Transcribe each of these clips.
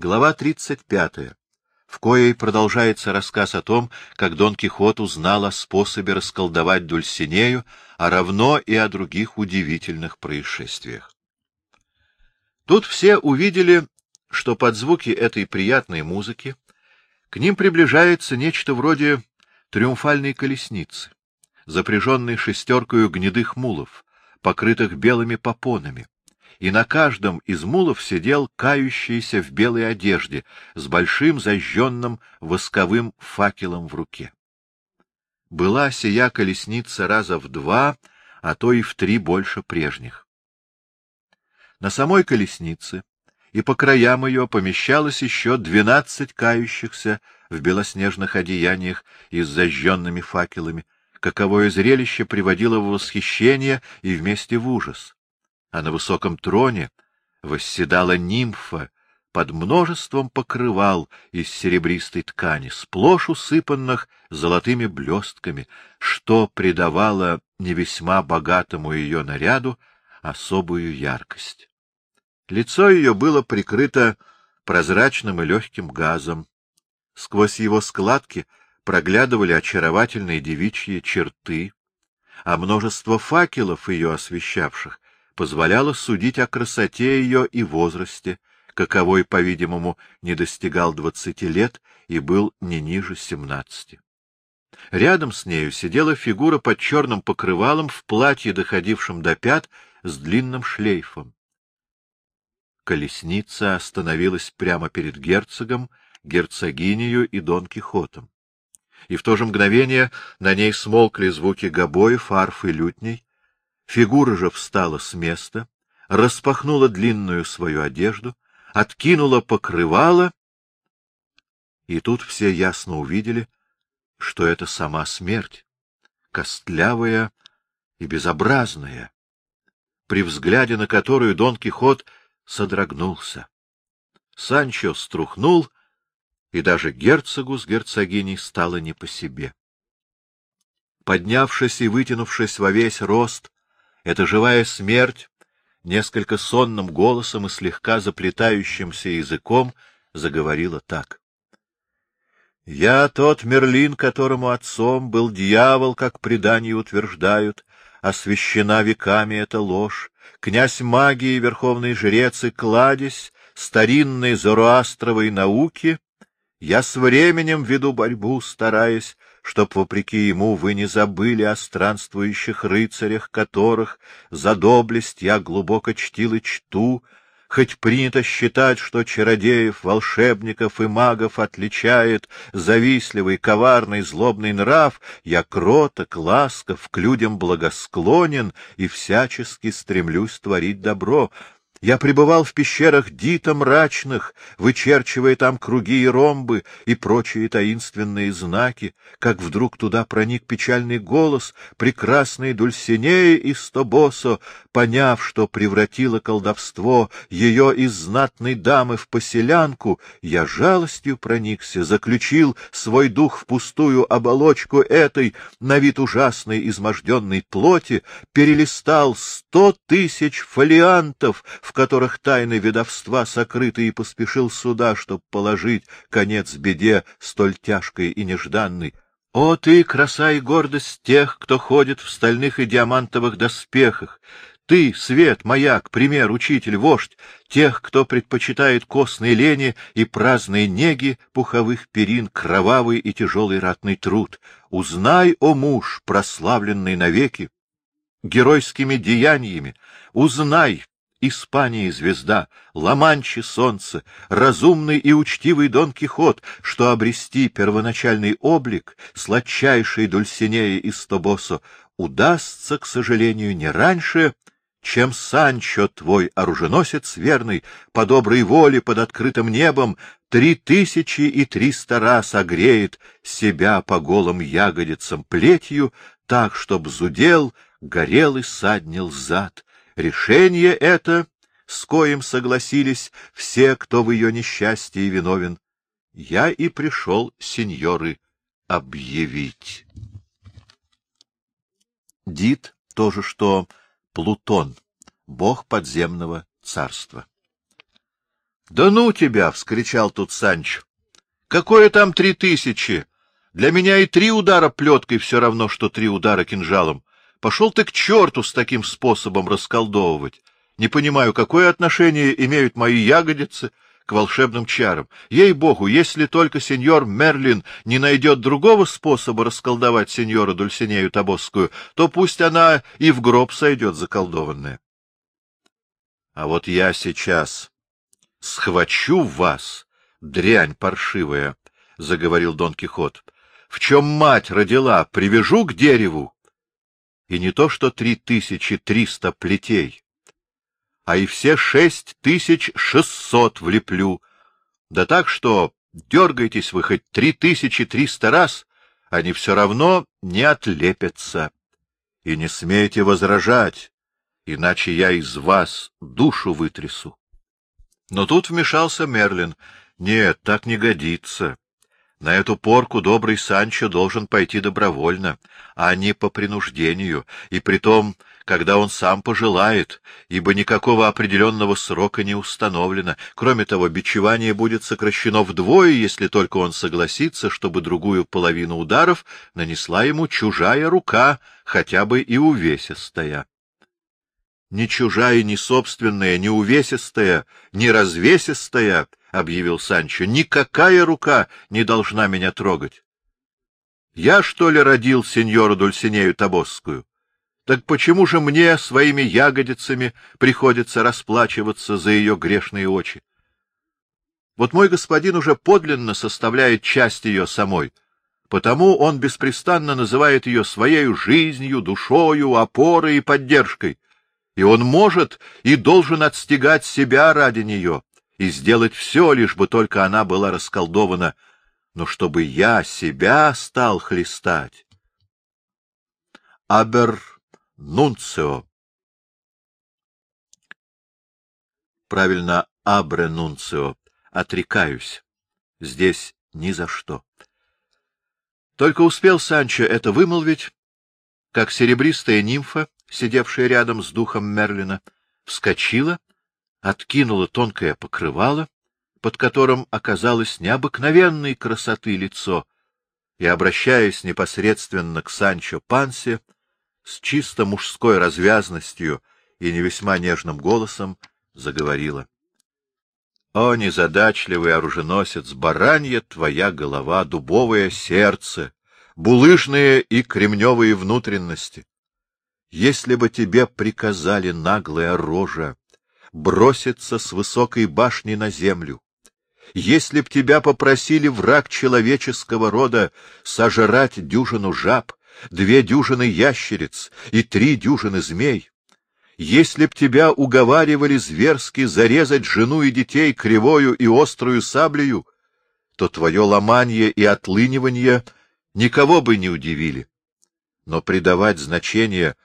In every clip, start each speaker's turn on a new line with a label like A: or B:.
A: Глава 35, в коей продолжается рассказ о том, как Дон Кихот узнал о способе расколдовать Дульсинею, а равно и о других удивительных происшествиях. Тут все увидели, что под звуки этой приятной музыки к ним приближается нечто вроде триумфальной колесницы, запряженной шестеркою гнедых мулов, покрытых белыми попонами, и на каждом из мулов сидел кающийся в белой одежде с большим зажженным восковым факелом в руке. Была сия колесница раза в два, а то и в три больше прежних. На самой колеснице и по краям ее помещалось еще двенадцать кающихся в белоснежных одеяниях и с зажженными факелами, каковое зрелище приводило в восхищение и вместе в ужас а на высоком троне восседала нимфа под множеством покрывал из серебристой ткани, сплошь усыпанных золотыми блестками, что придавало не весьма богатому ее наряду особую яркость. Лицо ее было прикрыто прозрачным и легким газом. Сквозь его складки проглядывали очаровательные девичьи черты, а множество факелов ее освещавших позволяло судить о красоте ее и возрасте, каковой, по-видимому, не достигал двадцати лет и был не ниже семнадцати. Рядом с нею сидела фигура под черным покрывалом в платье, доходившем до пят, с длинным шлейфом. Колесница остановилась прямо перед герцогом, герцогинею и Дон Кихотом. И в то же мгновение на ней смолкли звуки гобоев, арф и лютней, Фигура же встала с места, распахнула длинную свою одежду, откинула покрывало, и тут все ясно увидели, что это сама смерть, костлявая и безобразная, при взгляде на которую Дон Кихот содрогнулся. Санчо струхнул, и даже герцогу с герцогиней стало не по себе. Поднявшись и вытянувшись во весь рост, эта живая смерть несколько сонным голосом и слегка заплетающимся языком заговорила так. «Я тот Мерлин, которому отцом был дьявол, как предания утверждают, освящена веками эта ложь, князь магии, верховный жрец и кладезь, старинной зороастровой науки, я с временем веду борьбу, стараясь чтоб, вопреки ему, вы не забыли о странствующих рыцарях, которых за доблесть я глубоко чтил и чту, хоть принято считать, что чародеев, волшебников и магов отличает завистливый, коварный, злобный нрав, я кроток, ласков, к людям благосклонен и всячески стремлюсь творить добро. Я пребывал в пещерах дита мрачных, вычерчивая там круги и ромбы и прочие таинственные знаки, как вдруг туда проник печальный голос прекрасной Дульсинеи из Тобосо, поняв, что превратило колдовство ее из знатной дамы в поселянку, я жалостью проникся, заключил свой дух в пустую оболочку этой, на вид ужасной изможденной плоти, перелистал сто тысяч фолиантов, в которых тайны ведовства сокрыты, и поспешил сюда, чтобы положить конец беде столь тяжкой и нежданной. О ты, краса и гордость тех, кто ходит в стальных и диамантовых доспехах! Ты, свет, маяк, пример, учитель, вождь, тех, кто предпочитает костные лени и праздные неги пуховых перин, кровавый и тяжелый ратный труд. Узнай, о муж, прославленный навеки, геройскими деяниями, узнай, Испании звезда, Ла-Манчи солнце, разумный и учтивый Дон Кихот, что обрести первоначальный облик сладчайшей Дульсинеи из Тобосо удастся, к сожалению, не раньше, чем Санчо, твой оруженосец верный, по доброй воле под открытым небом, три тысячи и триста раз огреет себя по голым ягодицам плетью, так, чтоб зудел, горел и саднил зад, Решение это, с коим согласились все, кто в ее несчастье виновен, я и пришел, сеньоры, объявить. Дит — то же, что Плутон, бог подземного царства. — Да ну тебя! — вскричал тут Санч. — Какое там три тысячи? Для меня и три удара плеткой все равно, что три удара кинжалом. Пошел ты к черту с таким способом расколдовывать. Не понимаю, какое отношение имеют мои ягодицы к волшебным чарам. Ей-богу, если только сеньор Мерлин не найдет другого способа расколдовать сеньора Дульсинею Табосскую, то пусть она и в гроб сойдет заколдованная. А вот я сейчас схвачу вас, дрянь паршивая, — заговорил Дон Кихот. — В чем мать родила, привяжу к дереву. И не то что три тысячи триста плетей, а и все шесть тысяч шестьсот влеплю. Да так что дергайтесь вы хоть три тысячи триста раз, они все равно не отлепятся. И не смейте возражать, иначе я из вас душу вытрясу. Но тут вмешался Мерлин. Нет, так не годится. На эту порку добрый Санчо должен пойти добровольно, а не по принуждению, и притом, когда он сам пожелает, ибо никакого определенного срока не установлено. Кроме того, бичевание будет сокращено вдвое, если только он согласится, чтобы другую половину ударов нанесла ему чужая рука, хотя бы и увесистая. Ни чужая, ни собственная, ни увесистая, ни развесистая —— объявил Санчо, — никакая рука не должна меня трогать. Я, что ли, родил сеньору Дульсинею Табосскую? Так почему же мне своими ягодицами приходится расплачиваться за ее грешные очи? Вот мой господин уже подлинно составляет часть ее самой, потому он беспрестанно называет ее своей жизнью, душою, опорой и поддержкой, и он может и должен отстегать себя ради нее, и сделать все, лишь бы только она была расколдована, но чтобы я себя стал хлестать. Абер нунцио. Правильно, абре нунцио. Отрекаюсь. Здесь ни за что. Только успел Санчо это вымолвить, как серебристая нимфа, сидевшая рядом с духом Мерлина, вскочила откинула тонкое покрывало, под которым оказалось необыкновенной красоты лицо, и, обращаясь непосредственно к Санчо Пансе, с чисто мужской развязностью и не весьма нежным голосом заговорила. — О, незадачливый оруженосец, баранья твоя голова, дубовое сердце, булыжные и кремневые внутренности! Если бы тебе приказали наглая рожа, броситься с высокой башни на землю. Если б тебя попросили враг человеческого рода сожрать дюжину жаб, две дюжины ящериц и три дюжины змей, если б тебя уговаривали зверски зарезать жену и детей кривою и острую саблею, то твое ломанье и отлынивание никого бы не удивили. Но придавать значение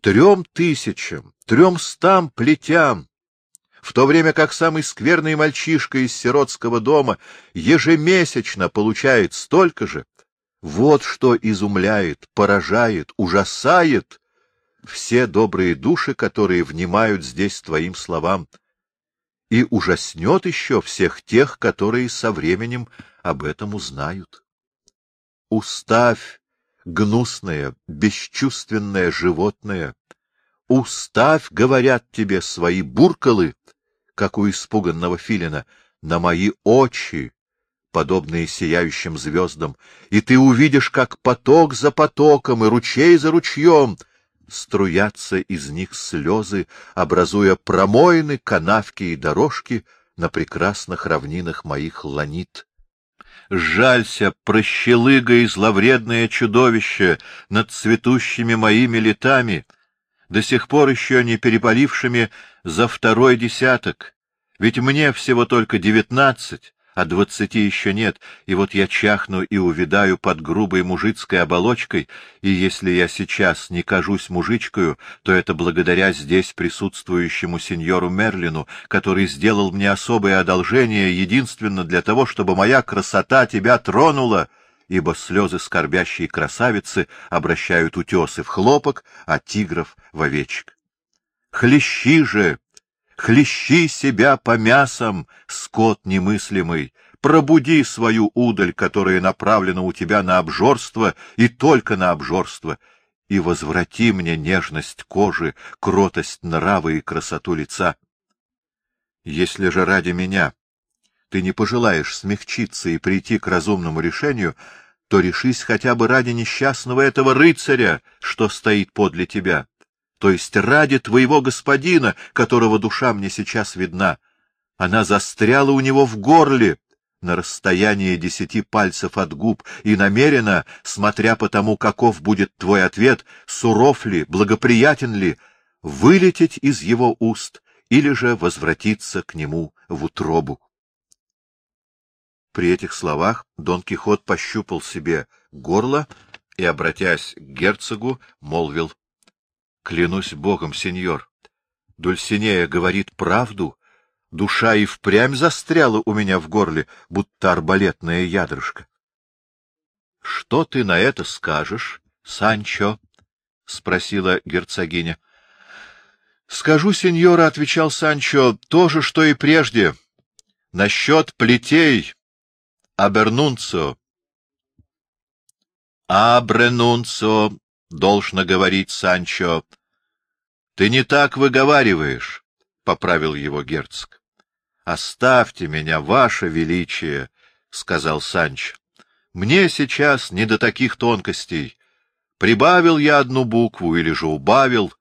A: трем тысячам, трёмстам плетям, в то время как самый скверный мальчишка из сиротского дома ежемесячно получает столько же, вот что изумляет, поражает, ужасает все добрые души, которые внимают здесь твоим словам, и ужаснет еще всех тех, которые со временем об этом узнают. Уставь, гнусное, бесчувственное животное, уставь, говорят тебе, свои буркалы, как у испуганного филина, на мои очи, подобные сияющим звездам, и ты увидишь, как поток за потоком и ручей за ручьем струятся из них слезы, образуя промоины, канавки и дорожки на прекрасных равнинах моих ланит. Жалься, прощелыга и зловредное чудовище над цветущими моими летами — до сих пор еще не перепалившими за второй десяток. Ведь мне всего только девятнадцать, а двадцати еще нет, и вот я чахну и увидаю под грубой мужицкой оболочкой, и если я сейчас не кажусь мужичкою, то это благодаря здесь присутствующему сеньору Мерлину, который сделал мне особое одолжение единственно для того, чтобы моя красота тебя тронула, ибо слезы скорбящей красавицы обращают утесы в хлопок, а тигров — в овечек. Хлещи же, Хлещи себя по мясам, скот немыслимый, пробуди свою удаль, которая направлена у тебя на обжорство и только на обжорство, и возврати мне нежность кожи, кротость нрава и красоту лица. Если же ради меня ты не пожелаешь смягчиться и прийти к разумному решению, то решись хотя бы ради несчастного этого рыцаря, что стоит подле тебя то есть ради твоего господина, которого душа мне сейчас видна. Она застряла у него в горле на расстоянии десяти пальцев от губ и намерена, смотря по тому, каков будет твой ответ, суров ли, благоприятен ли, вылететь из его уст или же возвратиться к нему в утробу. При этих словах Дон Кихот пощупал себе горло и, обратясь к герцогу, молвил Клянусь богом, сеньор, Дульсинея говорит правду. Душа и впрямь застряла у меня в горле, будто арбалетная ядрышко. — Что ты на это скажешь, Санчо? — спросила герцогиня. — Скажу, сеньора, — отвечал Санчо, — то же, что и прежде. Насчет плетей. Абернунцо. Абренунцо, должно говорить Санчо, ты не так выговариваешь, — поправил его герцог. — Оставьте меня, ваше величие, — сказал Санч. — Мне сейчас не до таких тонкостей. Прибавил я одну букву или же убавил.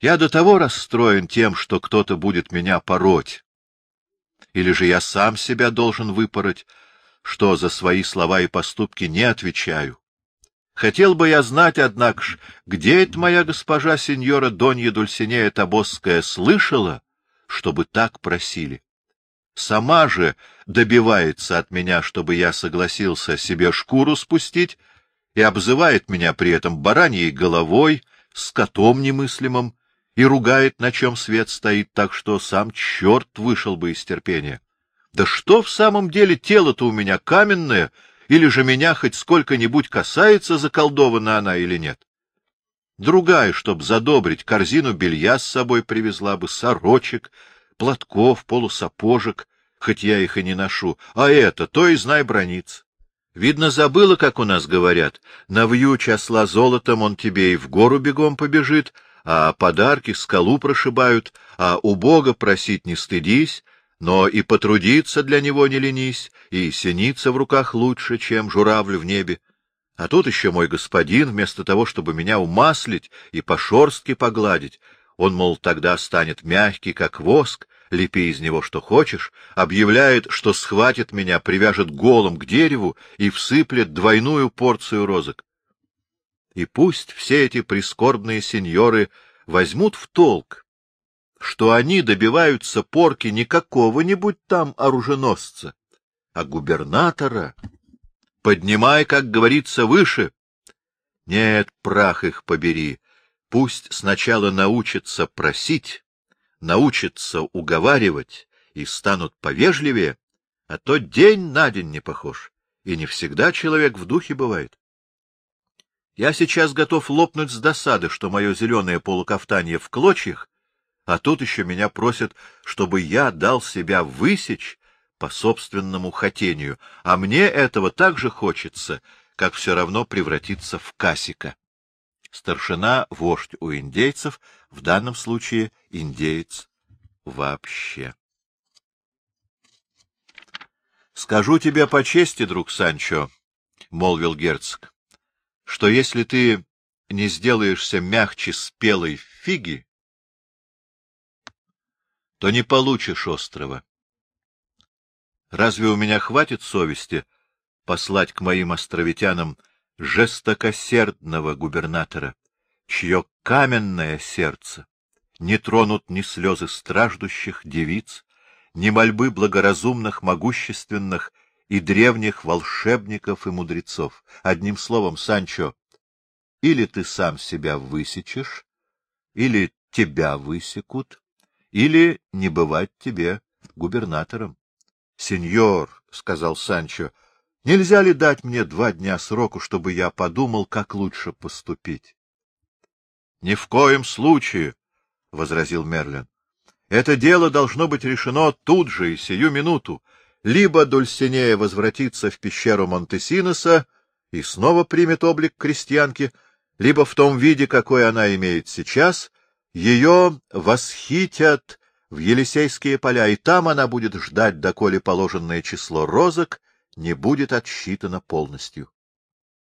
A: Я до того расстроен тем, что кто-то будет меня пороть. Или же я сам себя должен выпороть, что за свои слова и поступки не отвечаю. Хотел бы я знать, однако ж, где это моя госпожа сеньора Донья Дульсинея Табосская слышала, чтобы так просили? Сама же добивается от меня, чтобы я согласился себе шкуру спустить, и обзывает меня при этом бараньей головой, скотом немыслимым, и ругает, на чем свет стоит, так что сам черт вышел бы из терпения. Да что в самом деле тело-то у меня каменное — или же меня хоть сколько-нибудь касается, заколдована она или нет. Другая, чтоб задобрить, корзину белья с собой привезла бы, сорочек, платков, полусапожек, хоть я их и не ношу, а это, то и знай брониц. Видно, забыла, как у нас говорят, навью часла золотом он тебе и в гору бегом побежит, а подарки скалу прошибают, а у Бога просить не стыдись, но и потрудиться для него не ленись, и синица в руках лучше, чем журавль в небе. А тут еще мой господин, вместо того, чтобы меня умаслить и по шорстке погладить, он, мол, тогда станет мягкий, как воск, лепи из него что хочешь, объявляет, что схватит меня, привяжет голым к дереву и всыплет двойную порцию розок. И пусть все эти прискорбные сеньоры возьмут в толк, что они добиваются порки не какого-нибудь там оруженосца, а губернатора. Поднимай, как говорится, выше. Нет, прах их побери. Пусть сначала научатся просить, научатся уговаривать и станут повежливее, а то день на день не похож, и не всегда человек в духе бывает. Я сейчас готов лопнуть с досады, что мое зеленое полукафтанье в клочьях, а тут еще меня просят, чтобы я дал себя высечь по собственному хотению, а мне этого так же хочется, как все равно превратиться в касика. Старшина — вождь у индейцев, в данном случае индеец вообще. — Скажу тебе по чести, друг Санчо, — молвил герцог, — что если ты не сделаешься мягче спелой фиги, то не получишь острова. Разве у меня хватит совести послать к моим островитянам жестокосердного губернатора, чье каменное сердце не тронут ни слезы страждущих девиц, ни мольбы благоразумных, могущественных и древних волшебников и мудрецов. Одним словом, Санчо, или ты сам себя высечешь, или тебя высекут, или не бывать тебе губернатором. — Сеньор, — сказал Санчо, — нельзя ли дать мне два дня сроку, чтобы я подумал, как лучше поступить? — Ни в коем случае, — возразил Мерлин. — Это дело должно быть решено тут же и сию минуту. Либо Дульсинея возвратится в пещеру Монтесиноса и снова примет облик крестьянки, либо в том виде, какой она имеет сейчас, ее восхитят в Елисейские поля, и там она будет ждать, доколе положенное число розок не будет отсчитано полностью.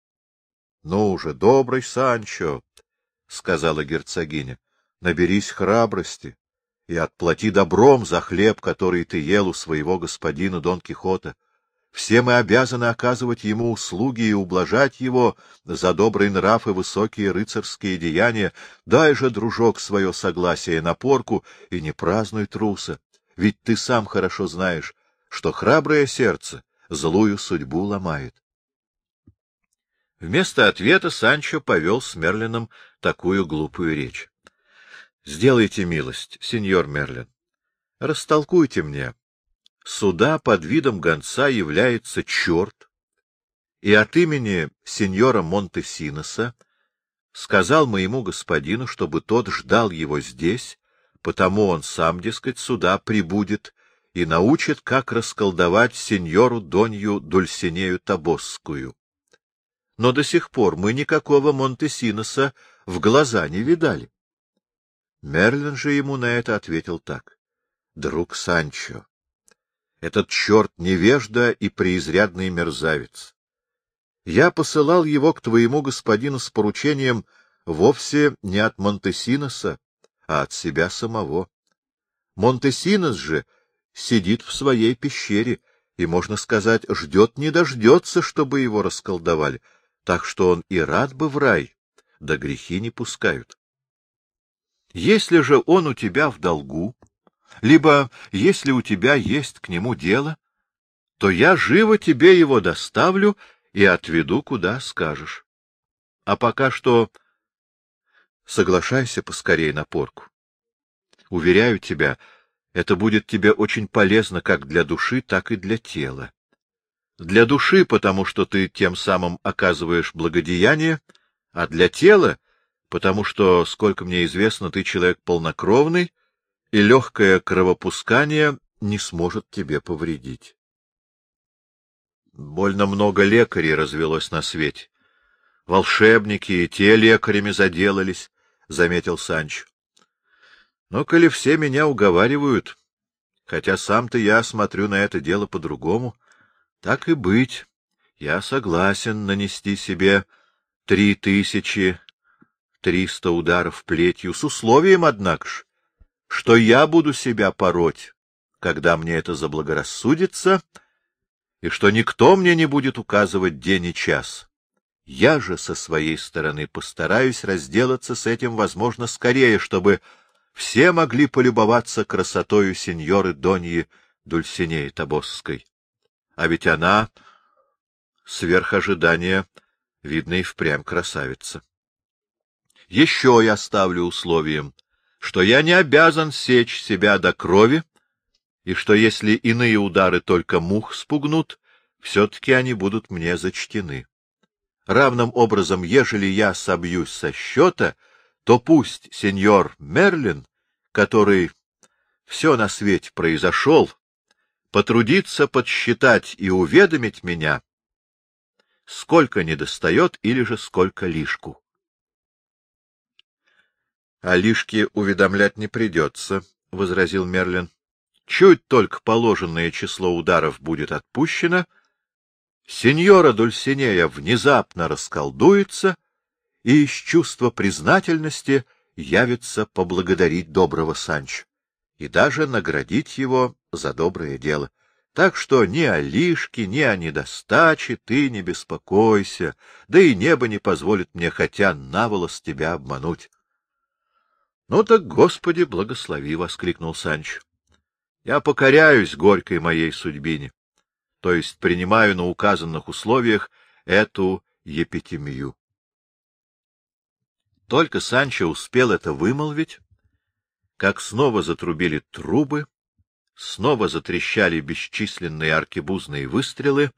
A: — Ну уже, добрый Санчо, — сказала герцогиня, — наберись храбрости и отплати добром за хлеб, который ты ел у своего господина Дон Кихота. Все мы обязаны оказывать ему услуги и ублажать его за добрый нрав и высокие рыцарские деяния. Дай же, дружок, свое согласие на порку и не празднуй труса, ведь ты сам хорошо знаешь, что храброе сердце злую судьбу ломает. Вместо ответа Санчо повел с Мерлином такую глупую речь. Сделайте милость, сеньор Мерлин. Растолкуйте мне. Сюда под видом гонца является черт, и от имени сеньора Монтесиноса сказал моему господину, чтобы тот ждал его здесь, потому он сам, дескать, сюда прибудет и научит, как расколдовать сеньору Донью Дульсинею Табосскую. Но до сих пор мы никакого Монтесиноса в глаза не видали. Мерлин же ему на это ответил так. — Друг Санчо, этот черт невежда и преизрядный мерзавец. Я посылал его к твоему господину с поручением вовсе не от Монтесиноса, а от себя самого. Монтесинос же сидит в своей пещере и, можно сказать, ждет не дождется, чтобы его расколдовали, так что он и рад бы в рай, да грехи не пускают. Если же он у тебя в долгу, либо если у тебя есть к нему дело, то я живо тебе его доставлю и отведу, куда скажешь. А пока что соглашайся поскорей на порку. Уверяю тебя, это будет тебе очень полезно как для души, так и для тела. Для души, потому что ты тем самым оказываешь благодеяние, а для тела потому что, сколько мне известно, ты человек полнокровный, и легкое кровопускание не сможет тебе повредить. Больно много лекарей развелось на свете. Волшебники и те лекарями заделались, — заметил Санч. Но коли все меня уговаривают, хотя сам-то я смотрю на это дело по-другому, так и быть, я согласен нанести себе три тысячи триста ударов плетью, с условием, однако ж, что я буду себя пороть, когда мне это заблагорассудится, и что никто мне не будет указывать день и час. Я же со своей стороны постараюсь разделаться с этим, возможно, скорее, чтобы все могли полюбоваться красотою сеньоры Доньи Дульсинеи Табосской. А ведь она, сверх ожидания, видно, и впрямь красавица. Еще я ставлю условием, что я не обязан сечь себя до крови, и что если иные удары только мух спугнут, все-таки они будут мне зачтены. Равным образом, ежели я собьюсь со счета, то пусть сеньор Мерлин, который все на свете произошел, потрудится подсчитать и уведомить меня, сколько недостает или же сколько лишку. — А лишки уведомлять не придется, — возразил Мерлин. — Чуть только положенное число ударов будет отпущено, сеньора Дульсинея внезапно расколдуется и из чувства признательности явится поблагодарить доброго Санчо и даже наградить его за доброе дело. Так что ни о лишке, ни о недостаче ты не беспокойся, да и небо не позволит мне хотя наволос тебя обмануть. — Ну так, Господи, благослови! — воскликнул Санч. — Я покоряюсь горькой моей судьбине, то есть принимаю на указанных условиях эту епитемию. Только Санчо успел это вымолвить, как снова затрубили трубы, снова затрещали бесчисленные аркебузные выстрелы,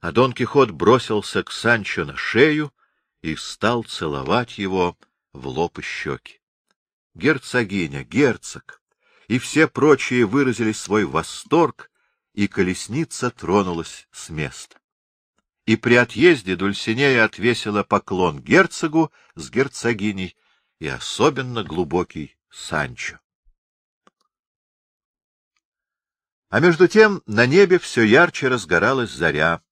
A: а Дон Кихот бросился к Санчо на шею и стал целовать его в лоб и щеки. Герцогиня, герцог, и все прочие выразили свой восторг, и колесница тронулась с места. И при отъезде Дульсинея отвесила поклон герцогу с герцогиней и особенно глубокий Санчо. А между тем на небе все ярче разгоралась заря,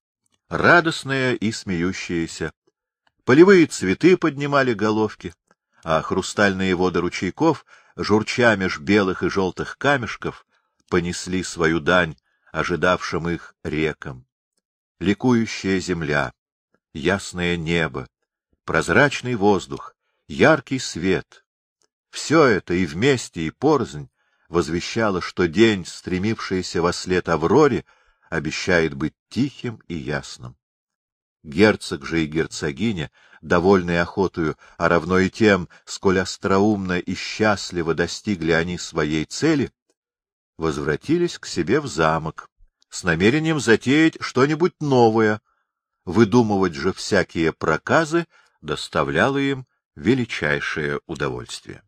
A: радостная и смеющаяся. Полевые цветы поднимали головки, а хрустальные воды ручейков, журча меж белых и желтых камешков, понесли свою дань ожидавшим их рекам. Ликующая земля, ясное небо, прозрачный воздух, яркий свет — все это и вместе, и порознь возвещало, что день, стремившийся во след Авроре, обещает быть тихим и ясным. Герцог же и герцогиня, довольные охотою, а равно и тем, сколь остроумно и счастливо достигли они своей цели, возвратились к себе в замок с намерением затеять что-нибудь новое. Выдумывать же всякие проказы доставляло им величайшее удовольствие.